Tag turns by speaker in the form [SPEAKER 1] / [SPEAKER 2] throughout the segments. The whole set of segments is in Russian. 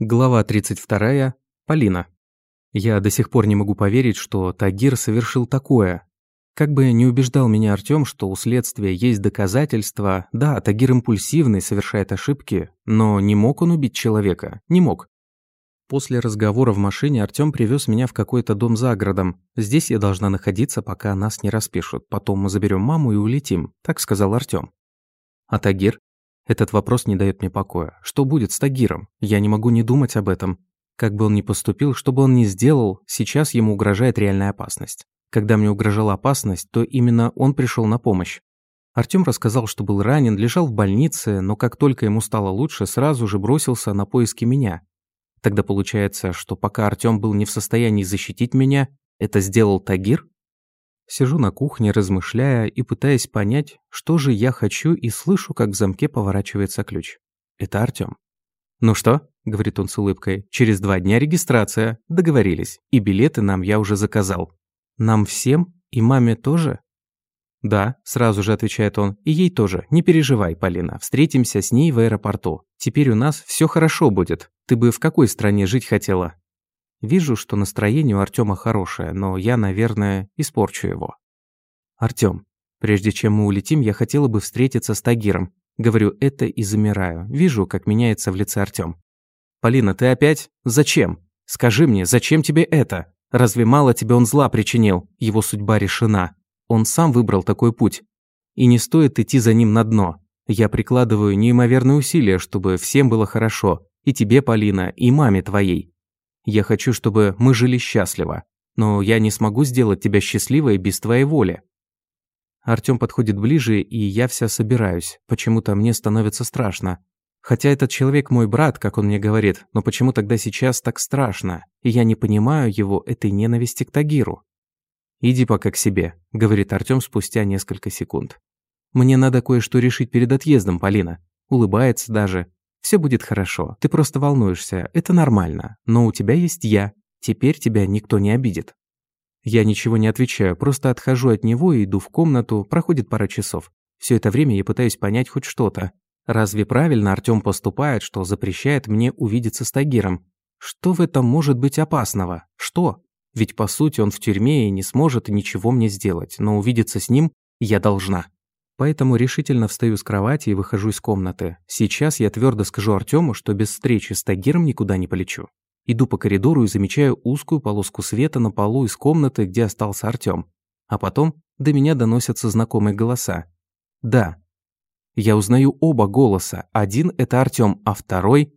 [SPEAKER 1] Глава 32. Полина. Я до сих пор не могу поверить, что Тагир совершил такое. Как бы не убеждал меня Артём, что у следствия есть доказательства, да, Тагир импульсивный, совершает ошибки, но не мог он убить человека, не мог. После разговора в машине Артём привез меня в какой-то дом за городом. Здесь я должна находиться, пока нас не распишут. Потом мы заберем маму и улетим, так сказал Артём. А Тагир? Этот вопрос не дает мне покоя. Что будет с Тагиром? Я не могу не думать об этом. Как бы он ни поступил, что бы он ни сделал, сейчас ему угрожает реальная опасность. Когда мне угрожала опасность, то именно он пришел на помощь. Артём рассказал, что был ранен, лежал в больнице, но как только ему стало лучше, сразу же бросился на поиски меня. Тогда получается, что пока Артём был не в состоянии защитить меня, это сделал Тагир? Сижу на кухне, размышляя и пытаясь понять, что же я хочу, и слышу, как в замке поворачивается ключ. Это Артём. «Ну что?» – говорит он с улыбкой. «Через два дня регистрация. Договорились. И билеты нам я уже заказал». «Нам всем? И маме тоже?» «Да», – сразу же отвечает он. «И ей тоже. Не переживай, Полина. Встретимся с ней в аэропорту. Теперь у нас все хорошо будет. Ты бы в какой стране жить хотела?» Вижу, что настроение у Артема хорошее, но я, наверное, испорчу его. Артем, прежде чем мы улетим, я хотела бы встретиться с Тагиром. Говорю это и замираю. Вижу, как меняется в лице Артем. Полина, ты опять? Зачем? Скажи мне, зачем тебе это? Разве мало тебе он зла причинил? Его судьба решена. Он сам выбрал такой путь. И не стоит идти за ним на дно. Я прикладываю неимоверные усилия, чтобы всем было хорошо. И тебе, Полина, и маме твоей. Я хочу, чтобы мы жили счастливо. Но я не смогу сделать тебя счастливой без твоей воли». Артём подходит ближе, и я вся собираюсь. Почему-то мне становится страшно. Хотя этот человек мой брат, как он мне говорит, но почему тогда сейчас так страшно? И я не понимаю его этой ненависти к Тагиру. «Иди пока к себе», — говорит Артём спустя несколько секунд. «Мне надо кое-что решить перед отъездом, Полина». Улыбается даже. Все будет хорошо, ты просто волнуешься, это нормально. Но у тебя есть я, теперь тебя никто не обидит». Я ничего не отвечаю, просто отхожу от него и иду в комнату, проходит пара часов. Все это время я пытаюсь понять хоть что-то. Разве правильно Артём поступает, что запрещает мне увидеться с Тагиром? Что в этом может быть опасного? Что? Ведь по сути он в тюрьме и не сможет ничего мне сделать, но увидеться с ним я должна. Поэтому решительно встаю с кровати и выхожу из комнаты. Сейчас я твердо скажу Артему, что без встречи с Тагиром никуда не полечу. Иду по коридору и замечаю узкую полоску света на полу из комнаты, где остался Артем. А потом до меня доносятся знакомые голоса. Да. Я узнаю оба голоса. Один – это Артем, а второй…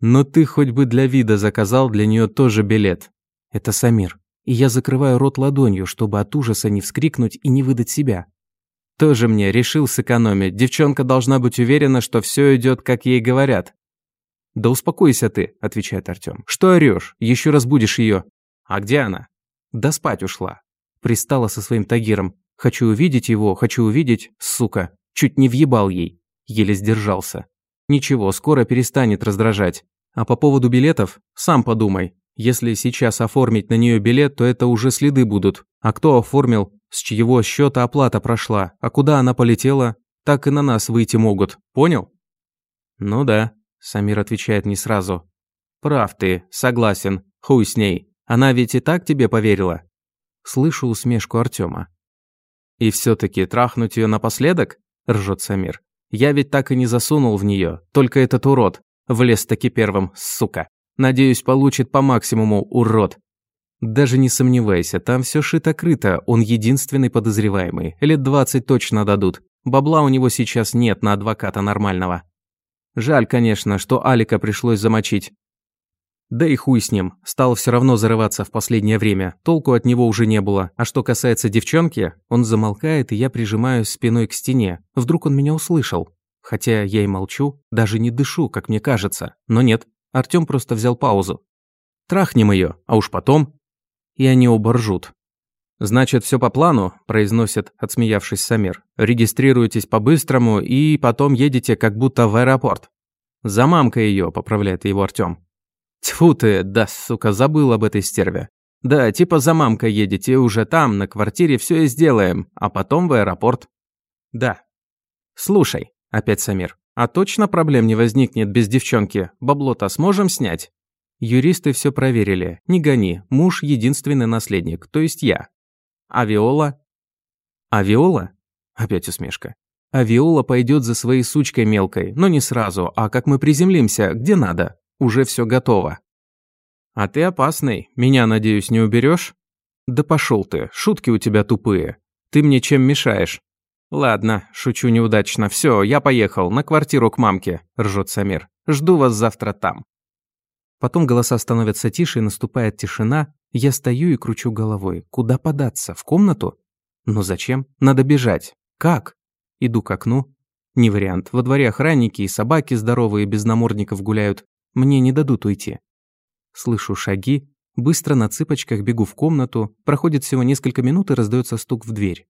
[SPEAKER 1] Но ты хоть бы для вида заказал для нее тоже билет. Это Самир. И я закрываю рот ладонью, чтобы от ужаса не вскрикнуть и не выдать себя. Тоже мне решил сэкономить. Девчонка должна быть уверена, что все идет, как ей говорят. Да успокойся ты, отвечает Артем. Что орешь? Еще раз будешь ее. А где она? Да спать ушла. Пристала со своим Тагиром. Хочу увидеть его, хочу увидеть, сука. Чуть не въебал ей. Еле сдержался. Ничего, скоро перестанет раздражать. А по поводу билетов, сам подумай. Если сейчас оформить на нее билет, то это уже следы будут. А кто оформил, с чьего счета оплата прошла, а куда она полетела, так и на нас выйти могут, понял? Ну да, Самир отвечает не сразу. Прав ты, согласен, хуй с ней. Она ведь и так тебе поверила. Слышу усмешку Артема. И все-таки трахнуть ее напоследок? Ржет Самир. Я ведь так и не засунул в нее, только этот урод. Влез таки первым, сука. Надеюсь, получит по максимуму, урод. Даже не сомневайся, там все шито-крыто, он единственный подозреваемый. Лет двадцать точно дадут. Бабла у него сейчас нет на адвоката нормального. Жаль, конечно, что Алика пришлось замочить. Да и хуй с ним, стал все равно зарываться в последнее время, толку от него уже не было. А что касается девчонки, он замолкает, и я прижимаюсь спиной к стене. Вдруг он меня услышал. Хотя я и молчу, даже не дышу, как мне кажется. Но нет, Артём просто взял паузу. Трахнем ее, а уж потом и они оба ржут. «Значит, все по плану», – произносит, отсмеявшись Самир. «Регистрируйтесь по-быстрому и потом едете как будто в аэропорт». «За мамкой ее», – поправляет его Артем. «Тьфу ты, да, сука, забыл об этой стерве. Да, типа за мамкой едете, уже там, на квартире, все и сделаем, а потом в аэропорт». «Да». «Слушай», – опять Самир, А точно проблем не возникнет без девчонки? Бабло-то сможем снять? Юристы все проверили. Не гони, муж единственный наследник, то есть я. А Виола? А Виола? Опять усмешка. А Виола пойдет за своей сучкой мелкой, но не сразу, а как мы приземлимся, где надо. Уже все готово. А ты опасный. Меня, надеюсь, не уберешь? Да пошел ты, шутки у тебя тупые. Ты мне чем мешаешь? Ладно, шучу неудачно. Все, я поехал на квартиру к мамке, ржет Самир. Жду вас завтра там. Потом голоса становятся тише, и наступает тишина. Я стою и кручу головой. Куда податься? В комнату? Но зачем? Надо бежать. Как? Иду к окну. Не вариант. Во дворе охранники и собаки здоровые без намордников гуляют. Мне не дадут уйти. Слышу шаги. Быстро на цыпочках бегу в комнату. Проходит всего несколько минут и раздается стук в дверь.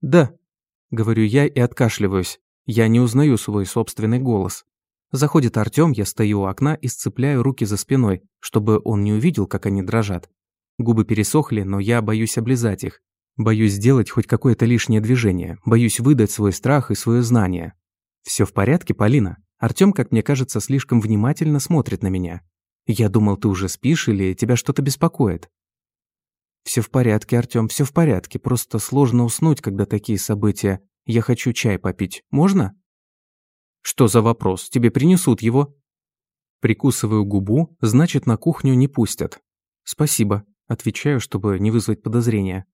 [SPEAKER 1] «Да», — говорю я и откашливаюсь. Я не узнаю свой собственный голос. Заходит Артём, я стою у окна и сцепляю руки за спиной, чтобы он не увидел, как они дрожат. Губы пересохли, но я боюсь облизать их. Боюсь сделать хоть какое-то лишнее движение. Боюсь выдать свой страх и свое знание. Все в порядке, Полина?» Артём, как мне кажется, слишком внимательно смотрит на меня. «Я думал, ты уже спишь или тебя что-то беспокоит?» Все в порядке, Артём, все в порядке. Просто сложно уснуть, когда такие события. Я хочу чай попить. Можно?» «Что за вопрос? Тебе принесут его?» Прикусываю губу, значит, на кухню не пустят. «Спасибо», – отвечаю, чтобы не вызвать подозрения.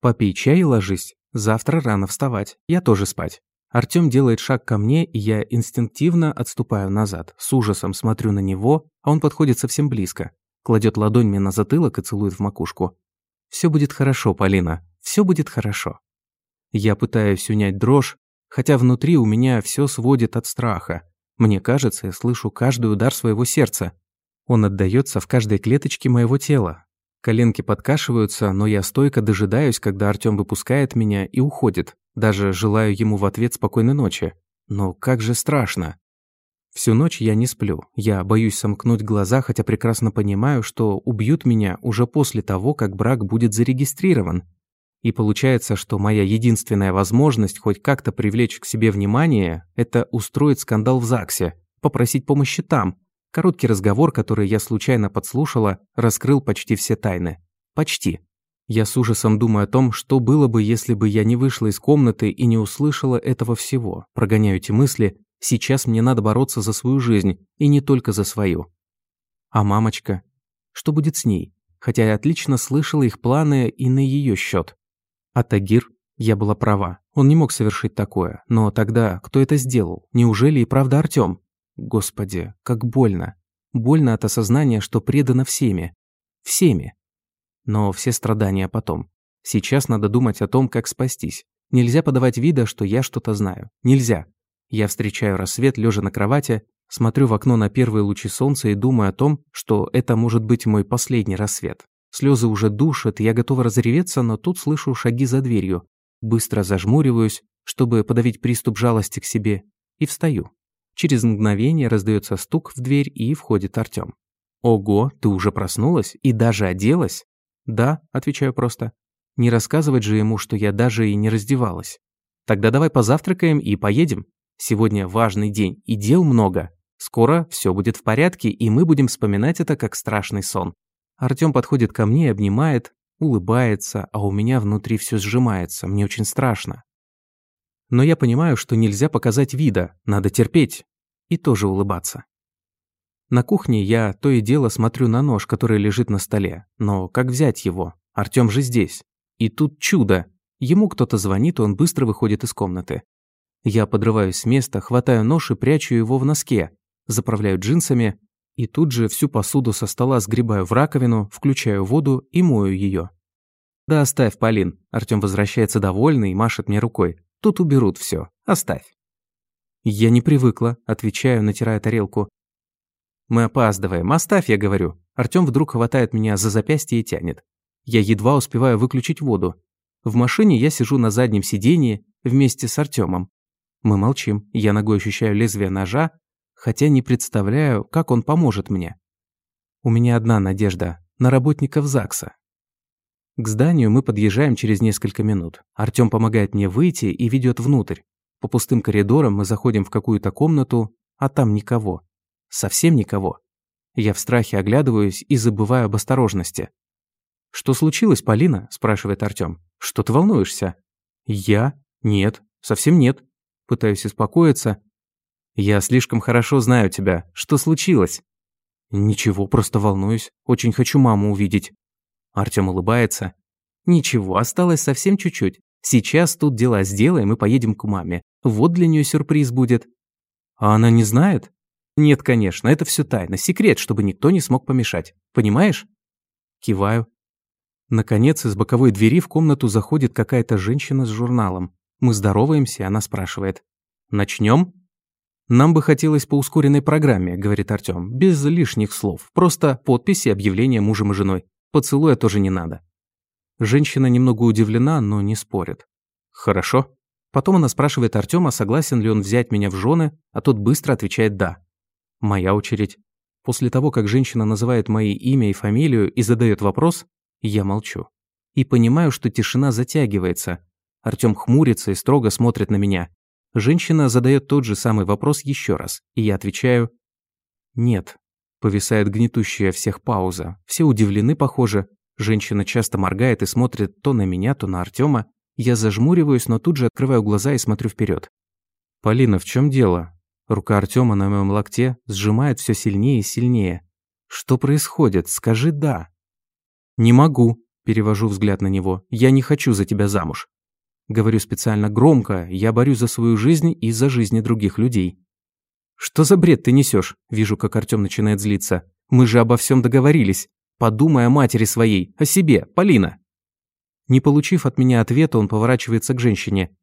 [SPEAKER 1] «Попей чай и ложись. Завтра рано вставать. Я тоже спать». Артём делает шаг ко мне, и я инстинктивно отступаю назад. С ужасом смотрю на него, а он подходит совсем близко. Кладет ладонь мне на затылок и целует в макушку. Все будет хорошо, Полина. Все будет хорошо». Я пытаюсь унять дрожь, хотя внутри у меня все сводит от страха. Мне кажется, я слышу каждый удар своего сердца. Он отдаётся в каждой клеточке моего тела. Коленки подкашиваются, но я стойко дожидаюсь, когда Артём выпускает меня и уходит. Даже желаю ему в ответ спокойной ночи. Но как же страшно. Всю ночь я не сплю. Я боюсь сомкнуть глаза, хотя прекрасно понимаю, что убьют меня уже после того, как брак будет зарегистрирован. И получается, что моя единственная возможность хоть как-то привлечь к себе внимание – это устроить скандал в ЗАГСе, попросить помощи там. Короткий разговор, который я случайно подслушала, раскрыл почти все тайны. Почти. Я с ужасом думаю о том, что было бы, если бы я не вышла из комнаты и не услышала этого всего. Прогоняю эти мысли. Сейчас мне надо бороться за свою жизнь, и не только за свою. А мамочка? Что будет с ней? Хотя я отлично слышала их планы и на ее счет. А Тагир? Я была права. Он не мог совершить такое. Но тогда кто это сделал? Неужели и правда Артём? Господи, как больно. Больно от осознания, что предано всеми. Всеми. Но все страдания потом. Сейчас надо думать о том, как спастись. Нельзя подавать вида, что я что-то знаю. Нельзя. Я встречаю рассвет, лежа на кровати, смотрю в окно на первые лучи солнца и думаю о том, что это может быть мой последний рассвет. Слезы уже душат, я готова разреветься, но тут слышу шаги за дверью. Быстро зажмуриваюсь, чтобы подавить приступ жалости к себе, и встаю. Через мгновение раздается стук в дверь, и входит Артём. «Ого, ты уже проснулась и даже оделась?» «Да», – отвечаю просто. «Не рассказывать же ему, что я даже и не раздевалась. Тогда давай позавтракаем и поедем. Сегодня важный день, и дел много. Скоро все будет в порядке, и мы будем вспоминать это как страшный сон». Артём подходит ко мне и обнимает, улыбается, а у меня внутри все сжимается, мне очень страшно. Но я понимаю, что нельзя показать вида, надо терпеть и тоже улыбаться. На кухне я то и дело смотрю на нож, который лежит на столе. Но как взять его? Артём же здесь. И тут чудо. Ему кто-то звонит, и он быстро выходит из комнаты. Я подрываюсь с места, хватаю нож и прячу его в носке. Заправляю джинсами. И тут же всю посуду со стола сгребаю в раковину, включаю воду и мою ее. «Да оставь, Полин». Артём возвращается довольный и машет мне рукой. «Тут уберут все. Оставь». «Я не привыкла», – отвечаю, натирая тарелку. Мы опаздываем. Оставь, я говорю. Артём вдруг хватает меня за запястье и тянет. Я едва успеваю выключить воду. В машине я сижу на заднем сиденье вместе с Артёмом. Мы молчим. Я ногой ощущаю лезвие ножа, хотя не представляю, как он поможет мне. У меня одна надежда – на работников ЗАГСа. К зданию мы подъезжаем через несколько минут. Артём помогает мне выйти и ведёт внутрь. По пустым коридорам мы заходим в какую-то комнату, а там никого. Совсем никого. Я в страхе оглядываюсь и забываю об осторожности. «Что случилось, Полина?» – спрашивает Артём. «Что ты волнуешься?» «Я? Нет, совсем нет». Пытаюсь успокоиться. «Я слишком хорошо знаю тебя. Что случилось?» «Ничего, просто волнуюсь. Очень хочу маму увидеть». Артём улыбается. «Ничего, осталось совсем чуть-чуть. Сейчас тут дела сделаем и поедем к маме. Вот для нее сюрприз будет». «А она не знает?» «Нет, конечно, это все тайна, секрет, чтобы никто не смог помешать. Понимаешь?» Киваю. Наконец, из боковой двери в комнату заходит какая-то женщина с журналом. Мы здороваемся, она спрашивает. «Начнем?» «Нам бы хотелось по ускоренной программе», — говорит Артём, без лишних слов. Просто подписи и объявление мужем и женой. Поцелуя тоже не надо. Женщина немного удивлена, но не спорит. «Хорошо». Потом она спрашивает Артёма, согласен ли он взять меня в жены, а тот быстро отвечает «да». Моя очередь. После того, как женщина называет мои имя и фамилию и задает вопрос, я молчу. И понимаю, что тишина затягивается. Артём хмурится и строго смотрит на меня. Женщина задает тот же самый вопрос еще раз, и я отвечаю «нет». Повисает гнетущая всех пауза. Все удивлены, похоже. Женщина часто моргает и смотрит то на меня, то на Артема. Я зажмуриваюсь, но тут же открываю глаза и смотрю вперед. «Полина, в чем дело?» Рука Артема на моем локте сжимает все сильнее и сильнее. «Что происходит? Скажи «да». «Не могу», – перевожу взгляд на него. «Я не хочу за тебя замуж». Говорю специально громко, я борюсь за свою жизнь и за жизни других людей. «Что за бред ты несешь? Вижу, как Артем начинает злиться. «Мы же обо всем договорились. Подумай о матери своей, о себе, Полина». Не получив от меня ответа, он поворачивается к женщине.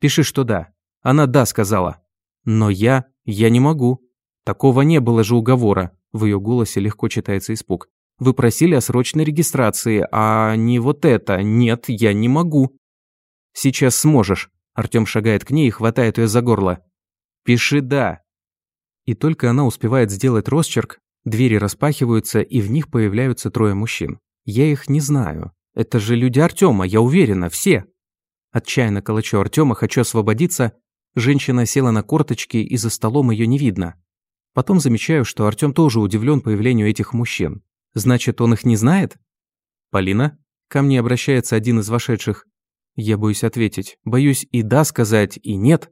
[SPEAKER 1] «Пиши, что да». Она «да» сказала. Но я... я не могу. Такого не было же уговора. В ее голосе легко читается испуг. Вы просили о срочной регистрации, а не вот это. Нет, я не могу. Сейчас сможешь. Артем шагает к ней и хватает ее за горло. Пиши «да». И только она успевает сделать росчерк, двери распахиваются, и в них появляются трое мужчин. Я их не знаю. Это же люди Артема, я уверена, все. Отчаянно колочу Артема, хочу освободиться, Женщина села на корточки, и за столом ее не видно. Потом замечаю, что Артём тоже удивлен появлению этих мужчин. Значит, он их не знает? «Полина?» Ко мне обращается один из вошедших. Я боюсь ответить. Боюсь и «да» сказать, и «нет».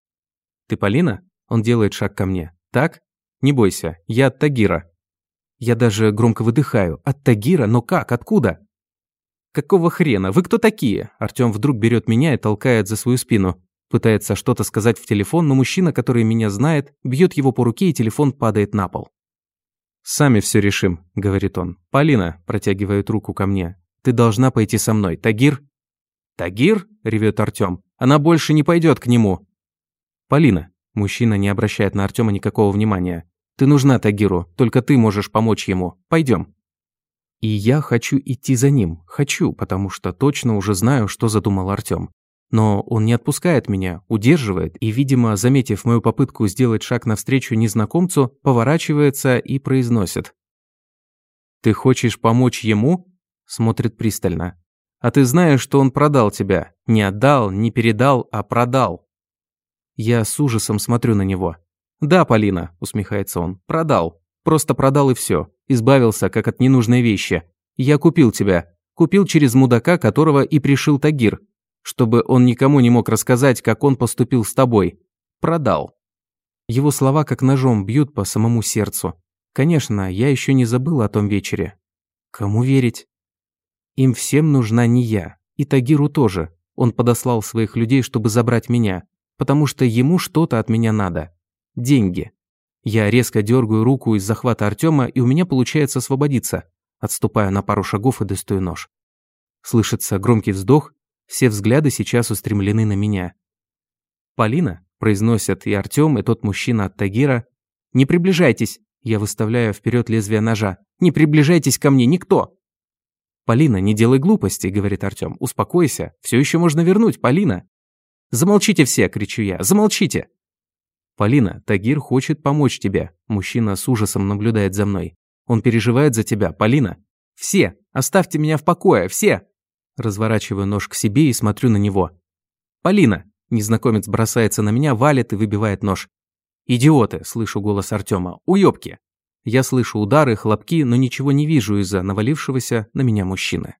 [SPEAKER 1] «Ты Полина?» Он делает шаг ко мне. «Так? Не бойся, я от Тагира». Я даже громко выдыхаю. «От Тагира? Но как? Откуда?» «Какого хрена? Вы кто такие?» Артём вдруг берет меня и толкает за свою спину. Пытается что-то сказать в телефон, но мужчина, который меня знает, бьет его по руке, и телефон падает на пол. «Сами все решим», — говорит он. «Полина», — протягивает руку ко мне. «Ты должна пойти со мной. Тагир?» «Тагир?» — ревет Артем. «Она больше не пойдет к нему». «Полина», — мужчина не обращает на Артема никакого внимания. «Ты нужна Тагиру, только ты можешь помочь ему. Пойдем». И я хочу идти за ним. Хочу, потому что точно уже знаю, что задумал Артем. Но он не отпускает меня, удерживает и, видимо, заметив мою попытку сделать шаг навстречу незнакомцу, поворачивается и произносит. «Ты хочешь помочь ему?» Смотрит пристально. «А ты знаешь, что он продал тебя. Не отдал, не передал, а продал». Я с ужасом смотрю на него. «Да, Полина», усмехается он, – «продал. Просто продал и все. Избавился, как от ненужной вещи. Я купил тебя. Купил через мудака, которого и пришил Тагир чтобы он никому не мог рассказать, как он поступил с тобой. Продал. Его слова как ножом бьют по самому сердцу. Конечно, я еще не забыл о том вечере. Кому верить? Им всем нужна не я. И Тагиру тоже. Он подослал своих людей, чтобы забрать меня. Потому что ему что-то от меня надо. Деньги. Я резко дергаю руку из захвата Артема, и у меня получается освободиться. Отступаю на пару шагов и достаю нож. Слышится громкий вздох, все взгляды сейчас устремлены на меня. «Полина», – произносят и Артём, и тот мужчина от Тагира. «Не приближайтесь!» – я выставляю вперед лезвие ножа. «Не приближайтесь ко мне, никто!» «Полина, не делай глупостей», – говорит Артём. «Успокойся, все еще можно вернуть, Полина!» «Замолчите все!» – кричу я. «Замолчите!» «Полина, Тагир хочет помочь тебе». Мужчина с ужасом наблюдает за мной. «Он переживает за тебя, Полина!» «Все! Оставьте меня в покое, все!» Разворачиваю нож к себе и смотрю на него. «Полина!» Незнакомец бросается на меня, валит и выбивает нож. «Идиоты!» – слышу голос Артема. «Уёбки!» Я слышу удары, хлопки, но ничего не вижу из-за навалившегося на меня мужчины.